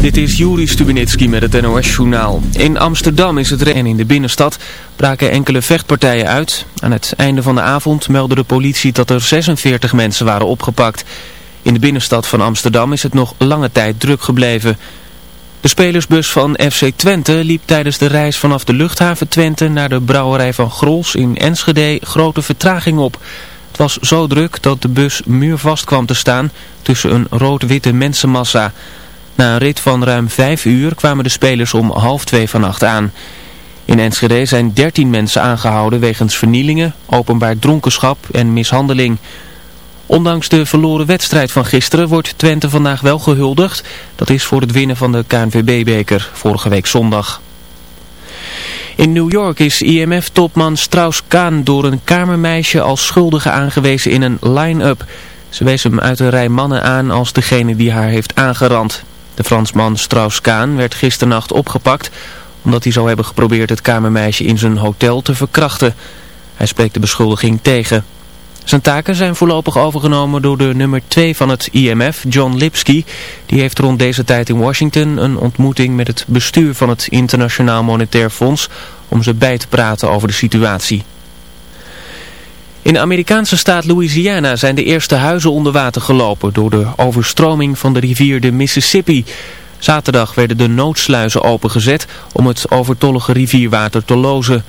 Dit is Juri Stubenitski met het NOS-journaal. In Amsterdam is het en in de binnenstad braken enkele vechtpartijen uit. Aan het einde van de avond meldde de politie dat er 46 mensen waren opgepakt. In de binnenstad van Amsterdam is het nog lange tijd druk gebleven. De spelersbus van FC Twente liep tijdens de reis vanaf de luchthaven Twente naar de brouwerij van Grols in Enschede grote vertraging op. Het was zo druk dat de bus muurvast kwam te staan tussen een rood-witte mensenmassa... Na een rit van ruim vijf uur kwamen de spelers om half twee vannacht aan. In Enschede zijn dertien mensen aangehouden wegens vernielingen, openbaar dronkenschap en mishandeling. Ondanks de verloren wedstrijd van gisteren wordt Twente vandaag wel gehuldigd. Dat is voor het winnen van de KNVB-beker vorige week zondag. In New York is IMF-topman Strauss-Kaan door een kamermeisje als schuldige aangewezen in een line-up. Ze wees hem uit een rij mannen aan als degene die haar heeft aangerand. De Fransman Strauss-Kaan werd gisternacht opgepakt omdat hij zou hebben geprobeerd het kamermeisje in zijn hotel te verkrachten. Hij spreekt de beschuldiging tegen. Zijn taken zijn voorlopig overgenomen door de nummer 2 van het IMF, John Lipsky. Die heeft rond deze tijd in Washington een ontmoeting met het bestuur van het Internationaal Monetair Fonds om ze bij te praten over de situatie. In de Amerikaanse staat Louisiana zijn de eerste huizen onder water gelopen door de overstroming van de rivier de Mississippi. Zaterdag werden de noodsluizen opengezet om het overtollige rivierwater te lozen.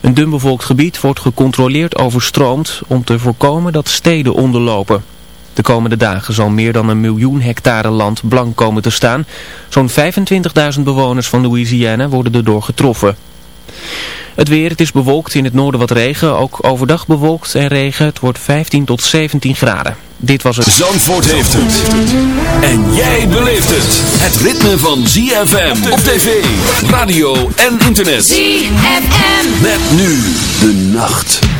Een dunbevolkt gebied wordt gecontroleerd overstroomd om te voorkomen dat steden onderlopen. De komende dagen zal meer dan een miljoen hectare land blank komen te staan. Zo'n 25.000 bewoners van Louisiana worden erdoor getroffen. Het weer, het is bewolkt in het noorden wat regen, ook overdag bewolkt en regen. Het wordt 15 tot 17 graden. Dit was het... Zandvoort heeft het. En jij beleeft het. Het ritme van ZFM op tv, radio en internet. ZFM. Met nu de nacht.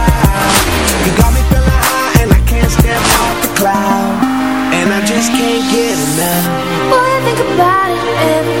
enough Boy, I think about it every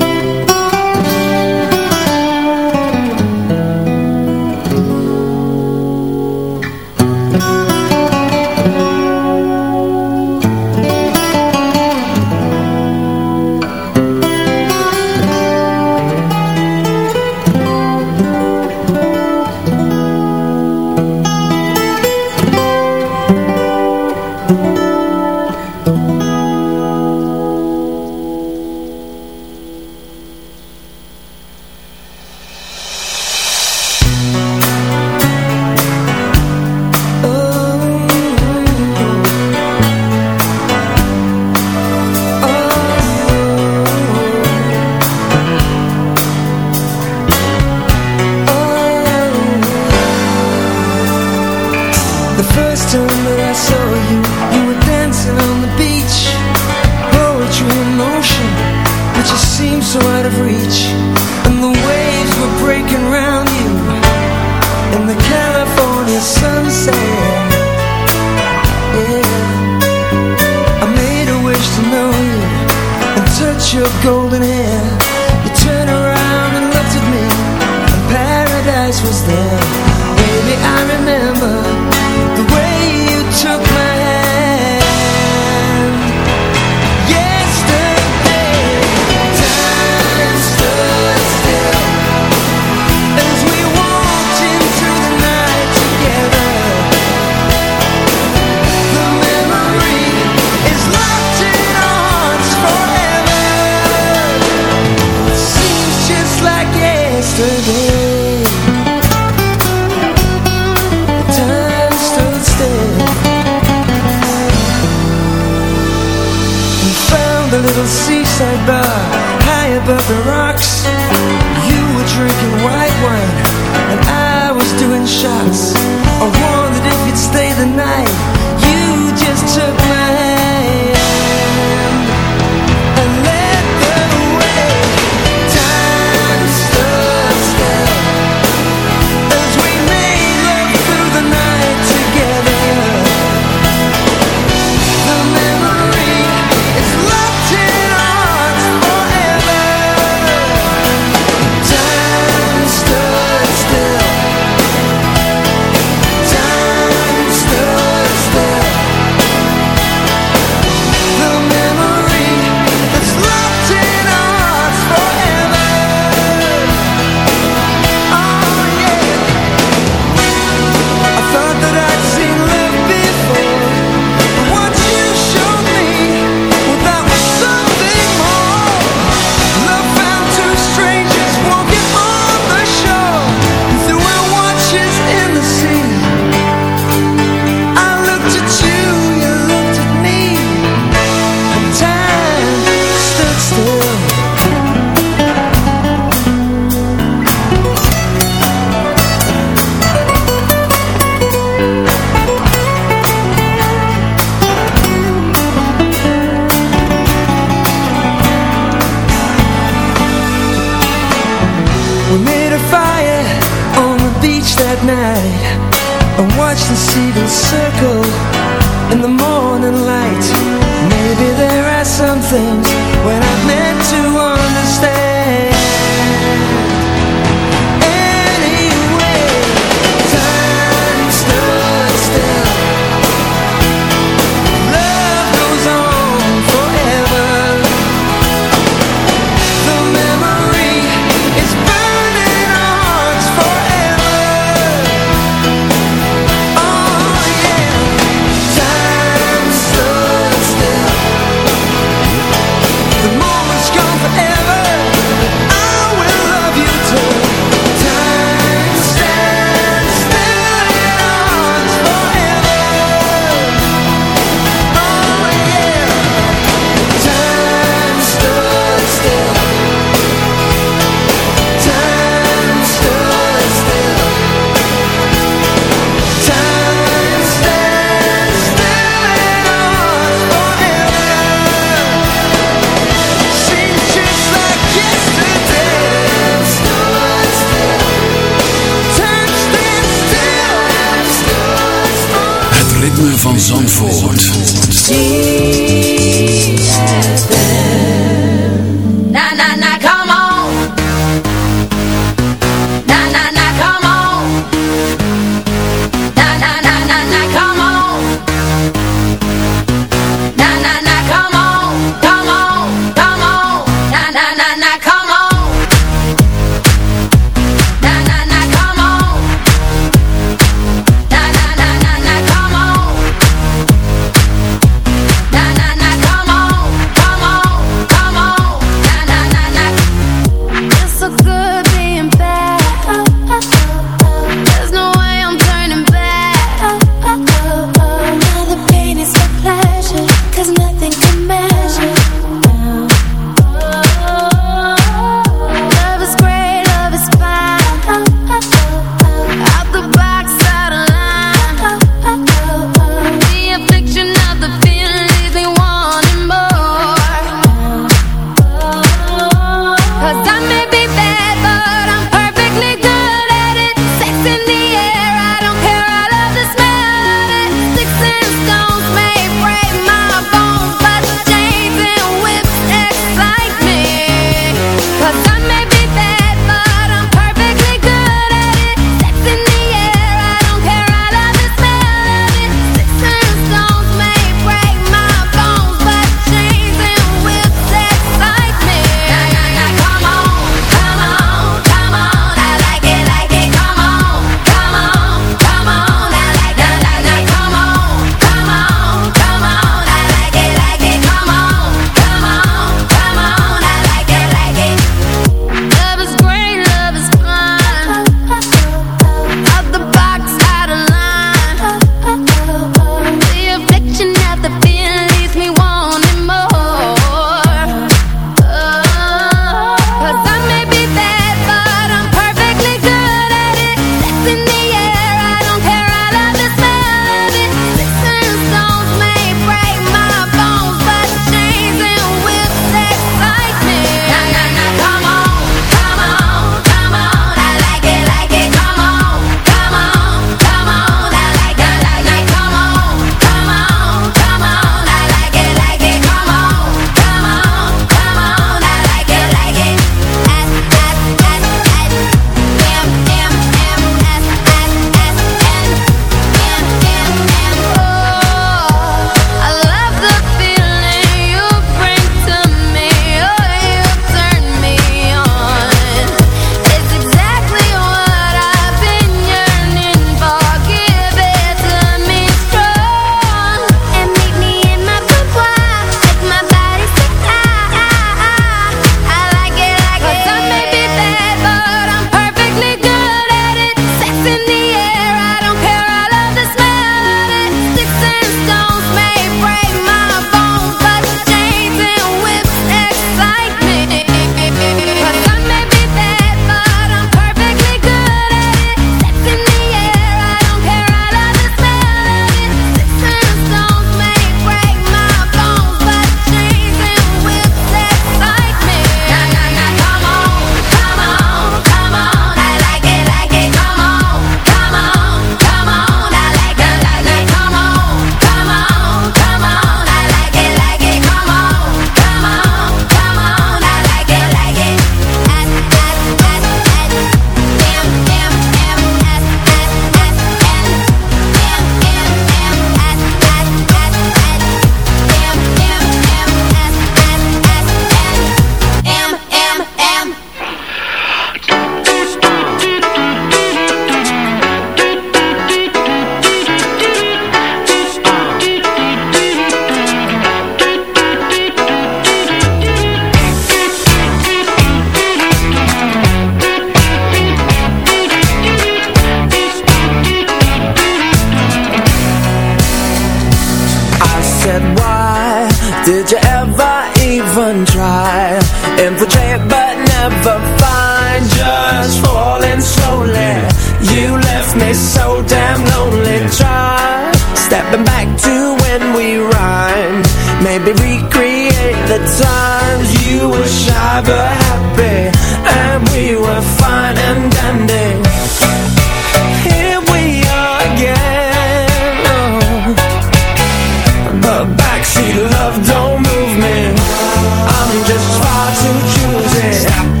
to choose it. Stop.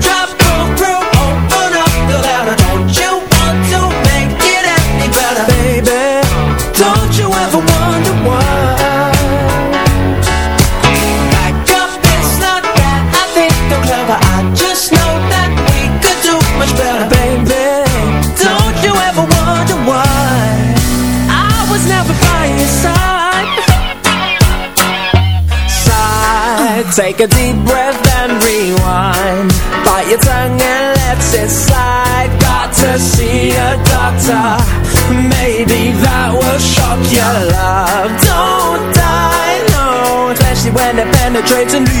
Penetrates and leaves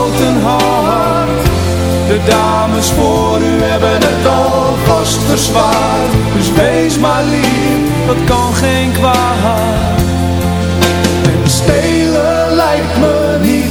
Dames voor u hebben het alvast verzwaard. Dus wees maar lief, dat kan geen kwaad. En stelen lijkt me niet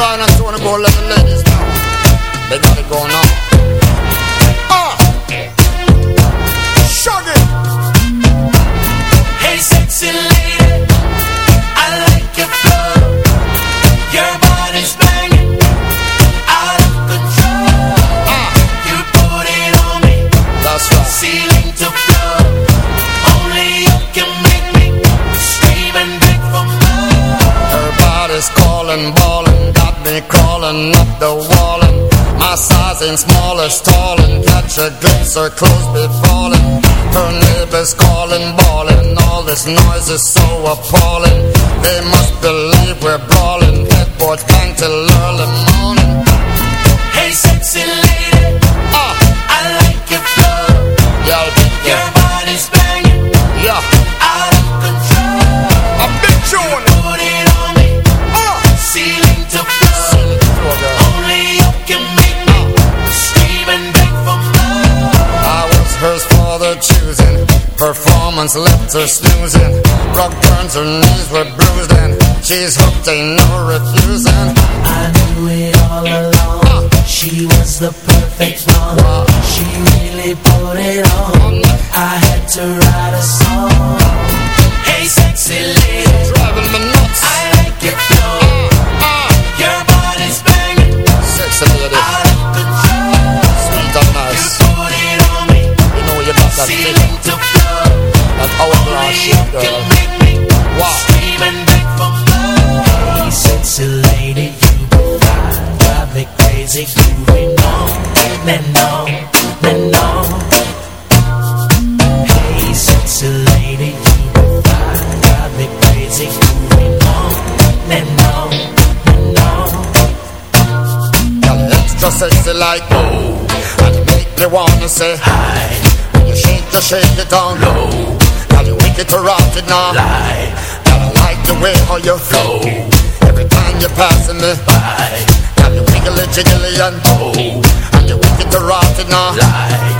Brian Tony go let the ladies know. They got it going on. A glimpse, her clothes be falling. Her neighbors calling, bawling. All this noise is so appalling. They must believe we're brawling. Headboards bang till early morning. Hey, sexy lady, Ah, I like your flow. yeah, Your Performance left her snoozing. Rug burns, her knees were bruised, and she's hooked, ain't no refusing. I knew it all along. She was the perfect one. She really put it on. I had to write a song. Hey, sexy lady, Driving me nuts. I like your flow. Ah, Your body's banging, sexy lady, out of control. sweet and nice. Put it on me, You know you got that Hey, sexy lady, you. Drive me crazy, and on. Hey, sexy lady, you. Drive me crazy. Girl, extra sexy like oh, and make me wanna say hi. When you shake, you shake it down low. You wicked to it now. Lie, I like the way how you flow. Every time you're passing me by. Girl, you wiggly jiggly and oh, and you wicked to rot it now. lie.